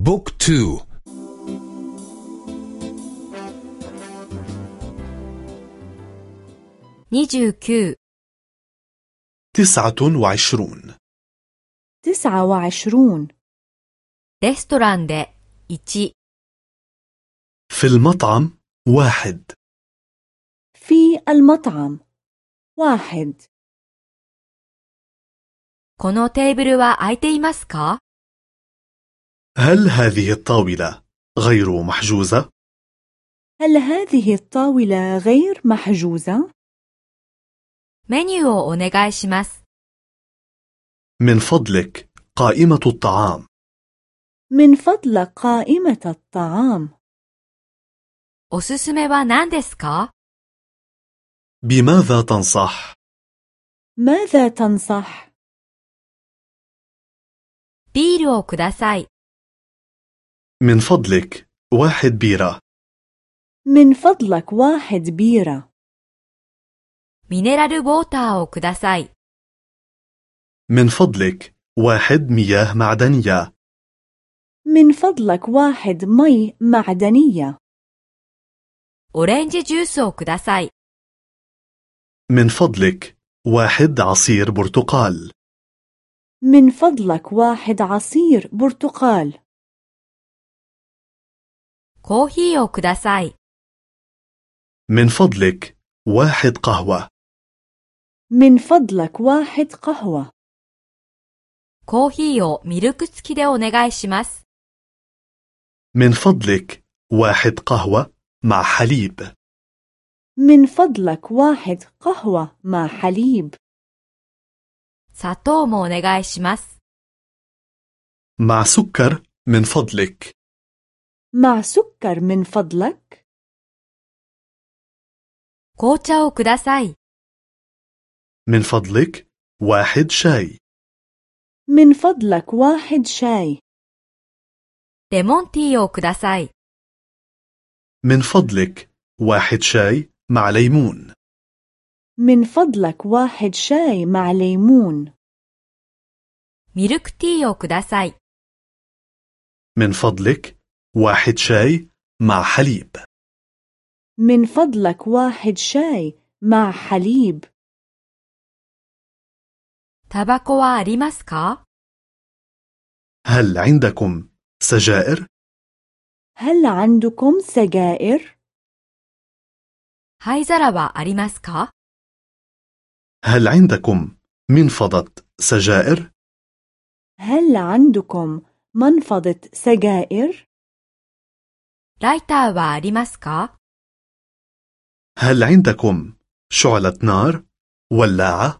بوك تو 29 تسعة وعشرون تسعة وعشرون レストランで1 في المطعم واحد في المطعم واحد このテーブルは空いていますか هل هذه الطاولة غير محجوزة؟ هل هذه الطاولة غير محجوزة؟ メニューをお願いします。 من فضلك قائمة الطعام من فضلك قائمة الطعام おすすめは何ですか بماذا تنصح؟ ماذا تنصح؟ ビールをください。 من فضلك واحد بيرة من فضلك واحد بيرة ミネラルウォーターをください。 من فضلك واحد مياه معدنية من فضلك واحد مي معدنية オレンジジュースをください。 من فضلك واحد عصير برتقال من فضلك واحد عصير برتقال コーヒーをください。 من فضلك واحد قهوة من فضلك واحد قهوة コーヒーをミルク付きでお願いします。 من فضلك واحد قهوة مع حليب من فضلك واحد قهوة مع حليب 砂糖もお願いします。 مع سكر من فضلك مع سكر من فضلك 紅茶をください。 من فضلك واحد شاي من فضلك واحد شاي レモンティーをください。 من فضلك واحد شاي مع ليمون من فضلك واحد شاي مع ليمون ミルクティーをください。 من فضلك واحد شاي مع حليب من فضلك واحد شاي مع حليب タバコはありますか هل عندكم سجائر؟ هل عندكم سجائر؟ 灰皿はありますか هل عندكم منفضة سجائر؟ هل عندكم منفضة سجائر؟ ライターはありますか هل عندكم شعلة نار؟ ولاعة؟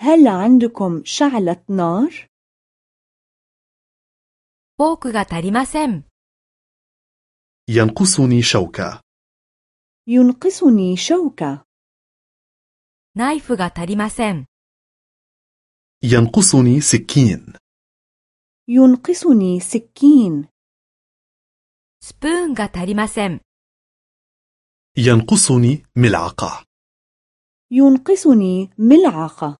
هل عندكم شعلة نار؟ フォークが足りません。 ينقصني شوكة ينقصني شوكة ナイフが足りません。 ينقصني سكين ينقصني سكين スプーンが足りません。 ينقصني ملعقة ينقصني ملعقة